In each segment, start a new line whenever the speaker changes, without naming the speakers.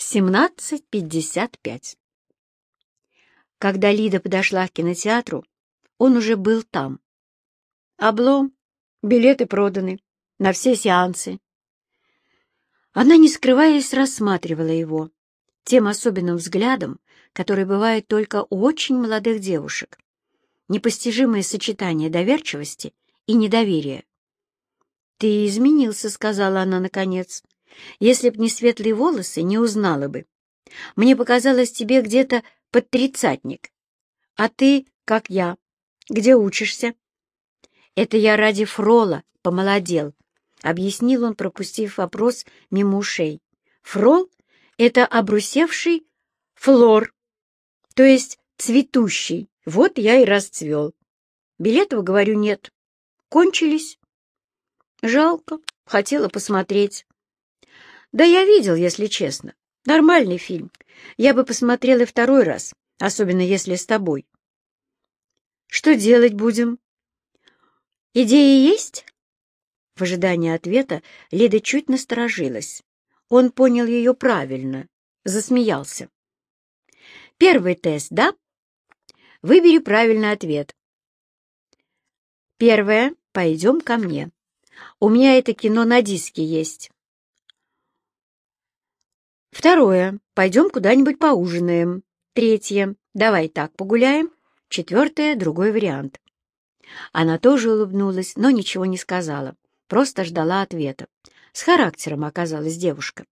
17.55. Когда Лида подошла к кинотеатру, он уже был там. Облом, билеты проданы, на все сеансы. Она, не скрываясь, рассматривала его тем особенным взглядом, который бывает только у очень молодых девушек. Непостижимое сочетание доверчивости и недоверия. «Ты изменился», — сказала она наконец. Если б не светлые волосы, не узнала бы. Мне показалось тебе где-то под тридцатник. А ты, как я, где учишься? Это я ради Фрола помолодел, — объяснил он, пропустив вопрос мимо ушей. Фрол — это обрусевший флор, то есть цветущий. Вот я и расцвел. Билетов, говорю, нет. Кончились. Жалко, хотела посмотреть. Да я видел, если честно. Нормальный фильм. Я бы посмотрел и второй раз, особенно если с тобой. Что делать будем? Идеи есть? В ожидании ответа Лида чуть насторожилась. Он понял ее правильно, засмеялся. Первый тест, да? Выбери правильный ответ. Первое. Пойдем ко мне. У меня это кино на диске есть. Второе. Пойдем куда-нибудь поужинаем. Третье. Давай так погуляем. Четвертое. Другой вариант. Она тоже улыбнулась, но ничего не сказала. Просто ждала ответа. С характером оказалась девушка.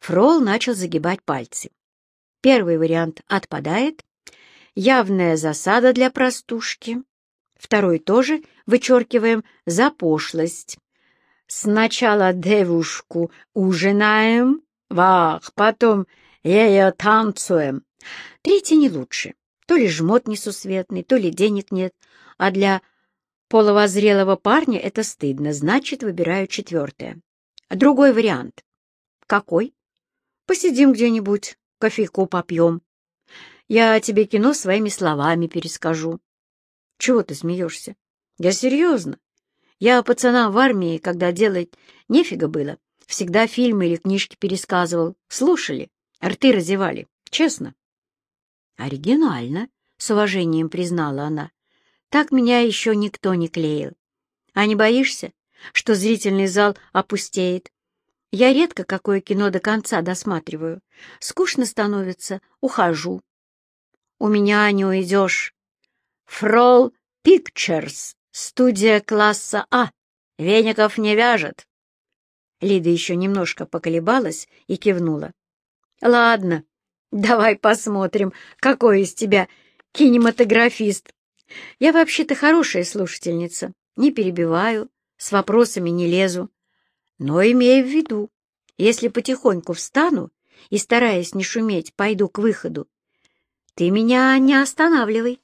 Фрол начал загибать пальцы. Первый вариант отпадает. Явная засада для простушки. Второй тоже вычеркиваем за пошлость. Сначала девушку ужинаем, Вах, потом ее танцуем. Третий не лучше. То ли жмот несусветный, то ли денег нет, а для половозрелого парня это стыдно, значит, выбираю четвертое. Другой вариант. Какой? Посидим где-нибудь, кофейку попьем. Я тебе кино своими словами перескажу. Чего ты смеешься? Я серьезно. Я пацанам в армии, когда делать нефига было, Всегда фильмы или книжки пересказывал. Слушали, рты разевали. Честно. Оригинально, с уважением признала она. Так меня еще никто не клеил. А не боишься, что зрительный зал опустеет? Я редко какое кино до конца досматриваю. Скучно становится, ухожу. У меня не уйдешь. Фрол Pictures, студия класса А. Веников не вяжет. Лида еще немножко поколебалась и кивнула. «Ладно, давай посмотрим, какой из тебя кинематографист. Я вообще-то хорошая слушательница, не перебиваю, с вопросами не лезу. Но имею в виду, если потихоньку встану и, стараясь не шуметь, пойду к выходу, ты меня не останавливай.